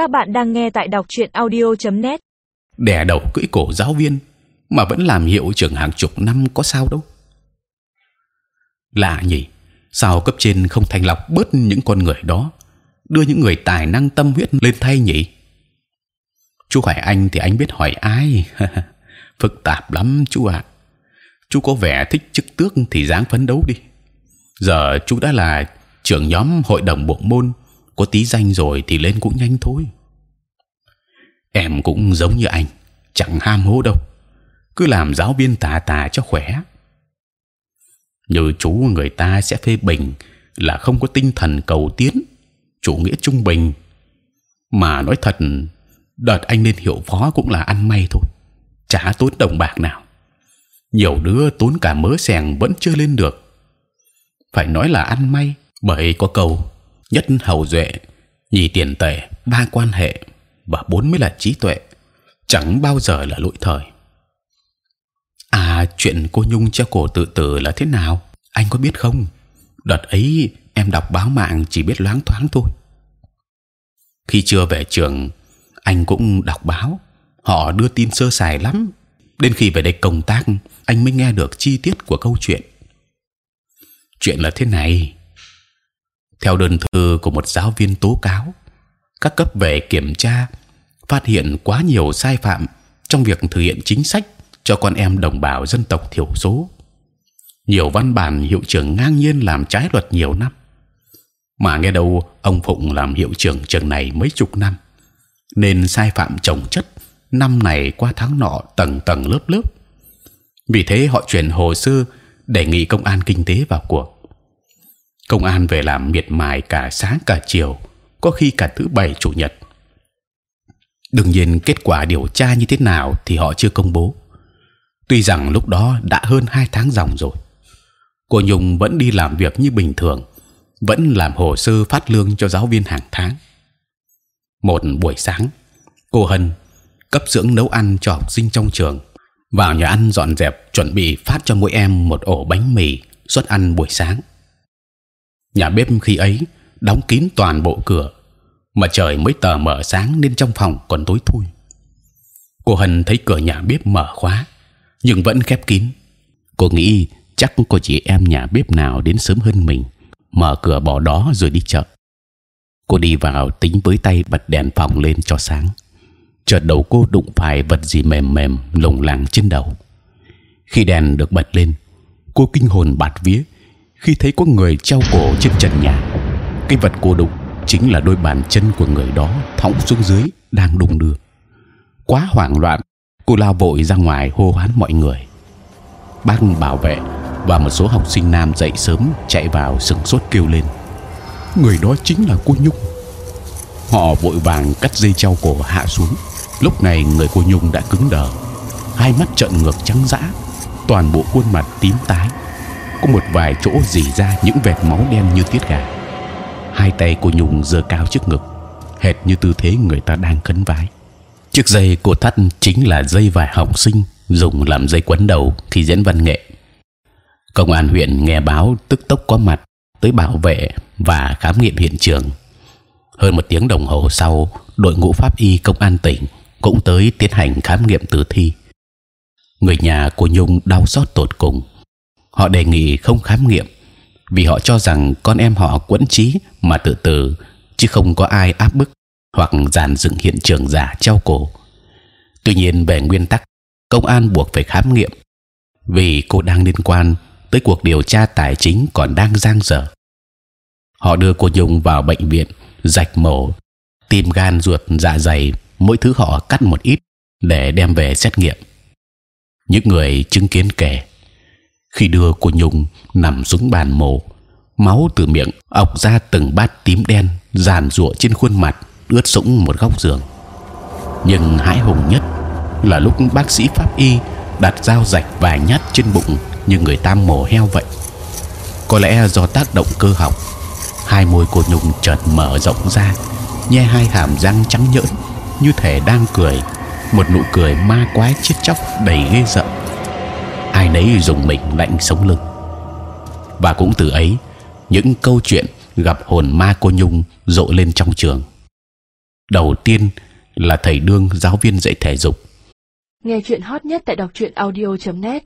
Các bạn đang nghe tại đọc truyện audio.net. đè đầu cưỡi cổ giáo viên, mà vẫn làm hiệu trưởng hàng chục năm có sao đâu. Lạ nhỉ, sao cấp trên không thành lọc bớt những con người đó, đưa những người tài năng tâm huyết lên thay nhỉ? Chú hỏi anh thì anh biết hỏi ai? Phức tạp lắm chú ạ. Chú có vẻ thích chức tước thì dáng phấn đấu đi. Giờ chú đã là trưởng nhóm hội đồng bộ môn có tí danh rồi thì lên cũng nhanh thôi. Em cũng giống như anh, chẳng ham hố đâu. Cứ làm giáo viên tà tà cho khỏe. Như chú người ta sẽ phê bình là không có tinh thần cầu tiến, chủ nghĩa trung bình. Mà nói thật, đợt anh lên hiệu phó cũng là ăn may thôi, chả tốn đồng bạc nào. Nhiều đứa tốn cả mớ xèng vẫn chưa lên được. Phải nói là ăn may, bởi có câu nhất hầu duệ, nhì tiền tệ ba quan hệ, và bốn mới là trí tuệ. Chẳng bao giờ là lỗi thời. À chuyện cô nhung treo cổ tự tử là thế nào? Anh có biết không? Đợt ấy em đọc báo mạng chỉ biết loáng thoáng thôi. Khi chưa về trường, anh cũng đọc báo. Họ đưa tin sơ sài lắm. Đến khi về đây công tác, anh mới nghe được chi tiết của câu chuyện. Chuyện là thế này theo đơn thư của một giáo viên tố cáo, các cấp về kiểm tra phát hiện quá nhiều sai phạm trong việc thực hiện chính sách cho con em đồng bào dân tộc thiểu số. Nhiều văn bản hiệu trưởng ngang nhiên làm trái luật nhiều năm, mà nghe đâu ông phụng làm hiệu trưởng trường này mấy chục năm, nên sai phạm chồng chất năm này qua tháng nọ tầng tầng lớp lớp. Vì thế họ chuyển hồ sơ đề nghị công an kinh tế vào cuộc công an về làm miệt mài cả sáng cả chiều, có khi cả thứ bảy, chủ nhật. Đương nhiên kết quả điều tra như thế nào thì họ chưa công bố. Tuy rằng lúc đó đã hơn hai tháng dòng rồi. Cô nhung vẫn đi làm việc như bình thường, vẫn làm hồ sơ phát lương cho giáo viên hàng tháng. Một buổi sáng, cô hân cấp dưỡng nấu ăn cho học sinh trong trường, vào nhà ăn dọn dẹp chuẩn bị phát cho mỗi em một ổ bánh mì, suất ăn buổi sáng nhà bếp khi ấy đóng kín toàn bộ cửa, mà trời mới tờ mở sáng nên trong phòng còn tối thui. Cô hân thấy cửa nhà bếp mở khóa, nhưng vẫn khép kín. Cô nghĩ chắc có chị em nhà bếp nào đến sớm hơn mình, mở cửa bỏ đó rồi đi chợ. Cô đi vào tính với tay bật đèn phòng lên cho sáng. Chợt đầu cô đụng phải vật gì mềm mềm lủng lẳng trên đầu. Khi đèn được bật lên, cô kinh hồn bạt vía khi thấy có người treo cổ trên trần nhà. Cái vật cô đụng chính là đôi bàn chân của người đó thõng xuống dưới đang đung đưa. Quá hoảng loạn, cô lao vội ra ngoài hô hoán mọi người. Bác bảo vệ và một số học sinh nam dậy sớm chạy vào sừng sốt kêu lên. Người đó chính là cô nhung. Họ vội vàng cắt dây treo cổ hạ xuống. Lúc này người cô nhung đã cứng đờ, hai mắt trợn ngược trắng dã, toàn bộ khuôn mặt tím tái có một vài chỗ dì ra những vệt máu đen như tiết gà. Hai tay cô nhung giơ cao trước ngực, hệt như tư thế người ta đang khấn vái. Chiếc dây cô thắt chính là dây vải học sinh, dùng làm dây quấn đầu khi diễn văn nghệ. Công an huyện nghe báo tức tốc có mặt tới bảo vệ và khám nghiệm hiện trường. Hơn một tiếng đồng hồ sau, đội ngũ pháp y công an tỉnh cũng tới tiến hành khám nghiệm tử thi. Người nhà của nhung đau xót tột cùng họ đề nghị không khám nghiệm vì họ cho rằng con em họ quẫn trí mà tự tử chứ không có ai áp bức hoặc dàn dựng hiện trường giả treo cổ. Tuy nhiên về nguyên tắc, công an buộc phải khám nghiệm vì cô đang liên quan tới cuộc điều tra tài chính còn đang giang dở. Họ đưa cô Nhung vào bệnh viện, rạch mổ, tim gan ruột dạ dày, mỗi thứ họ cắt một ít để đem về xét nghiệm. Những người chứng kiến kể khi đưa cô Nhung nằm xuống bàn mổ, máu từ miệng ọc ra từng bát tím đen giàn rụa trên khuôn mặt ướt sũng một góc giường. Nhưng hãi hùng nhất là lúc bác sĩ pháp y đặt dao rạch vài nhát trên bụng như người ta mổ heo vậy. Có lẽ do tác động cơ học, hai môi cô nhung chợt mở rộng ra, nhe hai hàm răng trắng nhợn như thể đang cười, một nụ cười ma quái chết chóc đầy ghê rợn. Nấy dùng mình lạnh sống lưng. Và cũng từ ấy, những câu chuyện gặp hồn ma cô nhung rộ lên trong trường. Đầu tiên là thầy đương giáo viên dạy thể dục. Nghe chuyện hot nhất tại đọc truyện audio.net